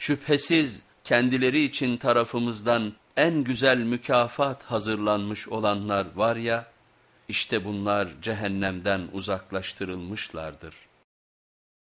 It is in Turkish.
Şüphesiz kendileri için tarafımızdan en güzel mükafat hazırlanmış olanlar var ya, işte bunlar cehennemden uzaklaştırılmışlardır.''